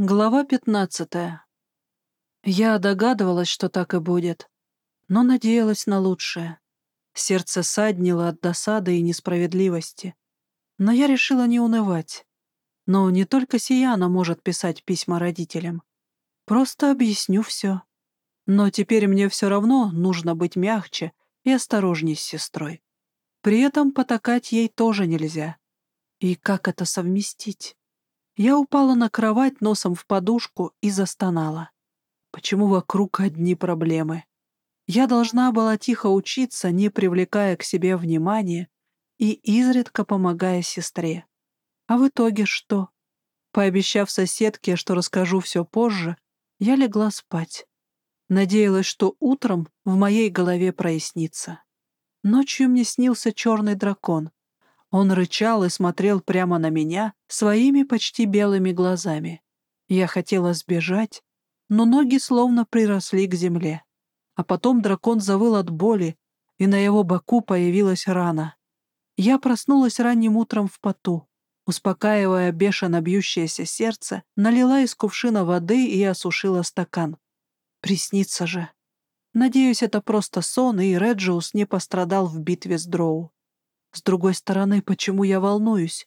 Глава пятнадцатая. Я догадывалась, что так и будет, но надеялась на лучшее. Сердце саднило от досады и несправедливости. Но я решила не унывать. Но не только Сияна может писать письма родителям. Просто объясню все. Но теперь мне все равно нужно быть мягче и осторожней с сестрой. При этом потакать ей тоже нельзя. И как это совместить? Я упала на кровать носом в подушку и застонала. Почему вокруг одни проблемы? Я должна была тихо учиться, не привлекая к себе внимания и изредка помогая сестре. А в итоге что? Пообещав соседке, что расскажу все позже, я легла спать. Надеялась, что утром в моей голове прояснится. Ночью мне снился черный дракон. Он рычал и смотрел прямо на меня своими почти белыми глазами. Я хотела сбежать, но ноги словно приросли к земле. А потом дракон завыл от боли, и на его боку появилась рана. Я проснулась ранним утром в поту. Успокаивая бешено бьющееся сердце, налила из кувшина воды и осушила стакан. Приснится же. Надеюсь, это просто сон, и Реджиус не пострадал в битве с Дроу. С другой стороны, почему я волнуюсь?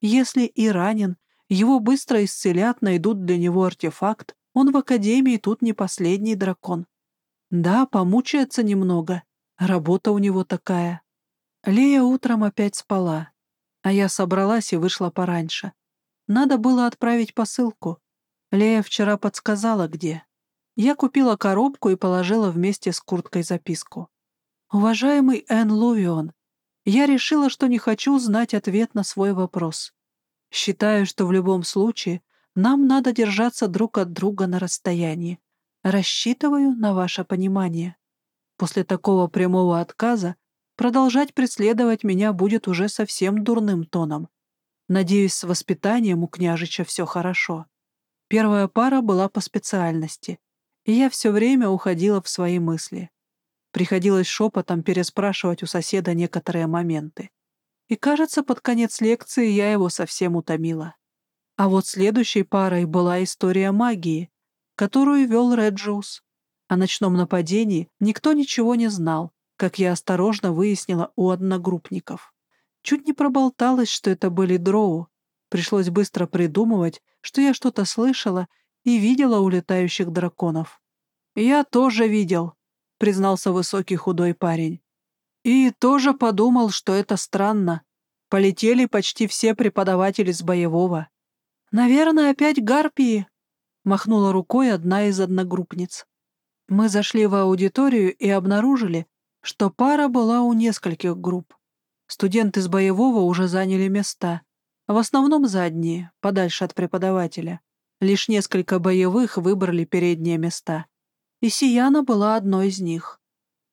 Если и ранен, его быстро исцелят, найдут для него артефакт, он в Академии тут не последний дракон. Да, помучается немного, работа у него такая. Лея утром опять спала, а я собралась и вышла пораньше. Надо было отправить посылку. Лея вчера подсказала, где. Я купила коробку и положила вместе с курткой записку. «Уважаемый Энн Лувион, я решила, что не хочу знать ответ на свой вопрос. Считаю, что в любом случае нам надо держаться друг от друга на расстоянии. Рассчитываю на ваше понимание. После такого прямого отказа продолжать преследовать меня будет уже совсем дурным тоном. Надеюсь, с воспитанием у княжича все хорошо. Первая пара была по специальности, и я все время уходила в свои мысли. Приходилось шепотом переспрашивать у соседа некоторые моменты. И, кажется, под конец лекции я его совсем утомила. А вот следующей парой была история магии, которую вел Реджиус. О ночном нападении никто ничего не знал, как я осторожно выяснила у одногруппников. Чуть не проболталась, что это были дроу. Пришлось быстро придумывать, что я что-то слышала и видела улетающих драконов. «Я тоже видел», признался высокий худой парень. И тоже подумал, что это странно. Полетели почти все преподаватели с боевого. «Наверное, опять гарпии», — махнула рукой одна из одногруппниц. Мы зашли в аудиторию и обнаружили, что пара была у нескольких групп. Студенты с боевого уже заняли места, в основном задние, подальше от преподавателя. Лишь несколько боевых выбрали передние места и Сияна была одной из них.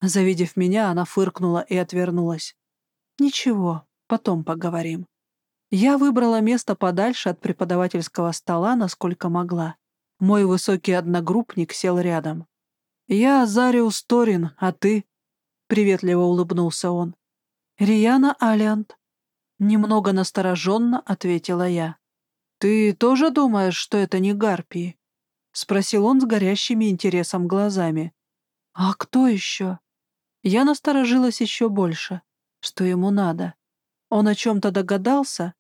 Завидев меня, она фыркнула и отвернулась. «Ничего, потом поговорим». Я выбрала место подальше от преподавательского стола, насколько могла. Мой высокий одногруппник сел рядом. «Я Зариус Торин, а ты?» — приветливо улыбнулся он. «Рияна Алиант». Немного настороженно ответила я. «Ты тоже думаешь, что это не гарпии?» — спросил он с горящими интересом глазами. «А кто еще?» Я насторожилась еще больше. Что ему надо? Он о чем-то догадался?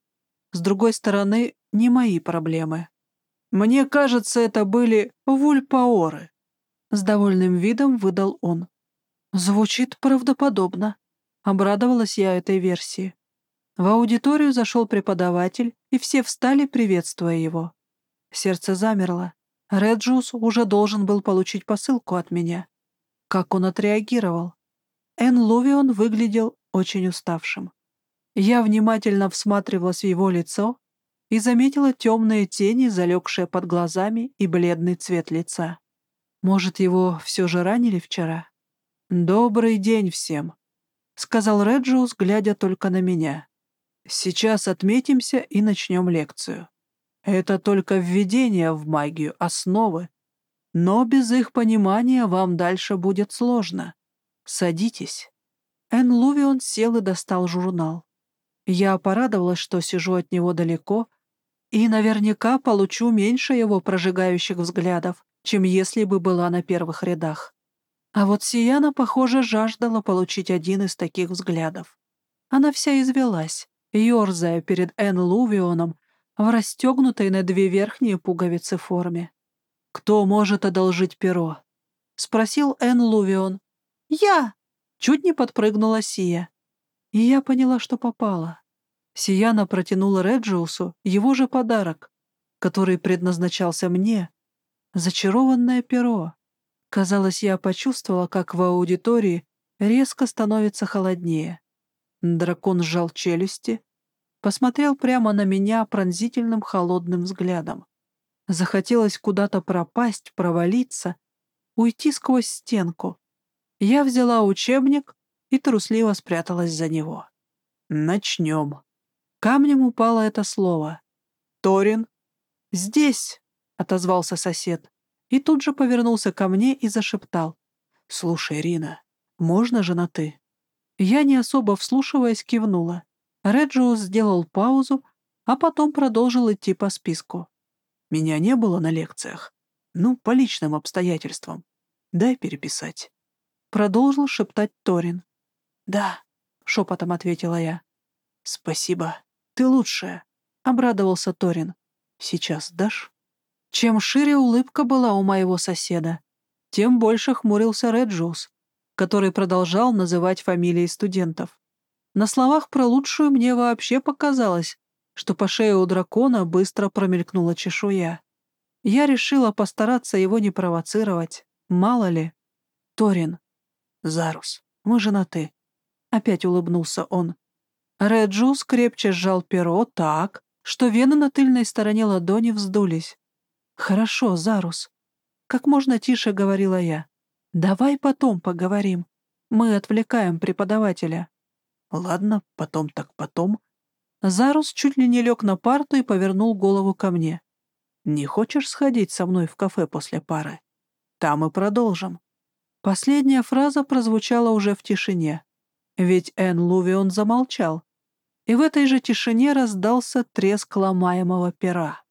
С другой стороны, не мои проблемы. «Мне кажется, это были вульпаоры», — с довольным видом выдал он. «Звучит правдоподобно», — обрадовалась я этой версии. В аудиторию зашел преподаватель, и все встали, приветствуя его. Сердце замерло. Реджус уже должен был получить посылку от меня. Как он отреагировал? Эн Лувион выглядел очень уставшим. Я внимательно всматривалась в его лицо и заметила темные тени, залегшие под глазами и бледный цвет лица. Может, его все же ранили вчера? «Добрый день всем», — сказал Реджиус, глядя только на меня. «Сейчас отметимся и начнем лекцию. Это только введение в магию, основы. Но без их понимания вам дальше будет сложно. Садитесь». Эн Лувион сел и достал журнал. Я порадовалась, что сижу от него далеко, И наверняка получу меньше его прожигающих взглядов, чем если бы была на первых рядах. А вот Сияна, похоже, жаждала получить один из таких взглядов. Она вся извелась, ерзая перед Эн Лувионом в расстегнутой на две верхние пуговицы форме. «Кто может одолжить перо?» — спросил Эн Лувион. «Я!» — чуть не подпрыгнула Сия. И я поняла, что попала. Сияна протянула Реджиусу его же подарок, который предназначался мне. Зачарованное перо. Казалось, я почувствовала, как в аудитории резко становится холоднее. Дракон сжал челюсти, посмотрел прямо на меня пронзительным холодным взглядом. Захотелось куда-то пропасть, провалиться, уйти сквозь стенку. Я взяла учебник и трусливо спряталась за него. «Начнем», Камнем упало это слово. «Торин?» «Здесь!» — отозвался сосед. И тут же повернулся ко мне и зашептал. «Слушай, Рина, можно же на «ты»?» Я, не особо вслушиваясь, кивнула. Реджиус сделал паузу, а потом продолжил идти по списку. «Меня не было на лекциях. Ну, по личным обстоятельствам. Дай переписать». Продолжил шептать Торин. «Да», — шепотом ответила я. «Спасибо», «Ты лучшая», — обрадовался Торин. «Сейчас дашь?» Чем шире улыбка была у моего соседа, тем больше хмурился Реджус, который продолжал называть фамилии студентов. На словах про лучшую мне вообще показалось, что по шее у дракона быстро промелькнула чешуя. Я решила постараться его не провоцировать. Мало ли. Торин. Зарус, мы женаты. Опять улыбнулся он. Реджус крепче сжал перо так, что вены на тыльной стороне ладони вздулись. «Хорошо, Зарус», — как можно тише говорила я. «Давай потом поговорим. Мы отвлекаем преподавателя». «Ладно, потом так потом». Зарус чуть ли не лег на парту и повернул голову ко мне. «Не хочешь сходить со мной в кафе после пары? Там и продолжим». Последняя фраза прозвучала уже в тишине. Ведь Эн Лувион замолчал и в этой же тишине раздался треск ломаемого пера.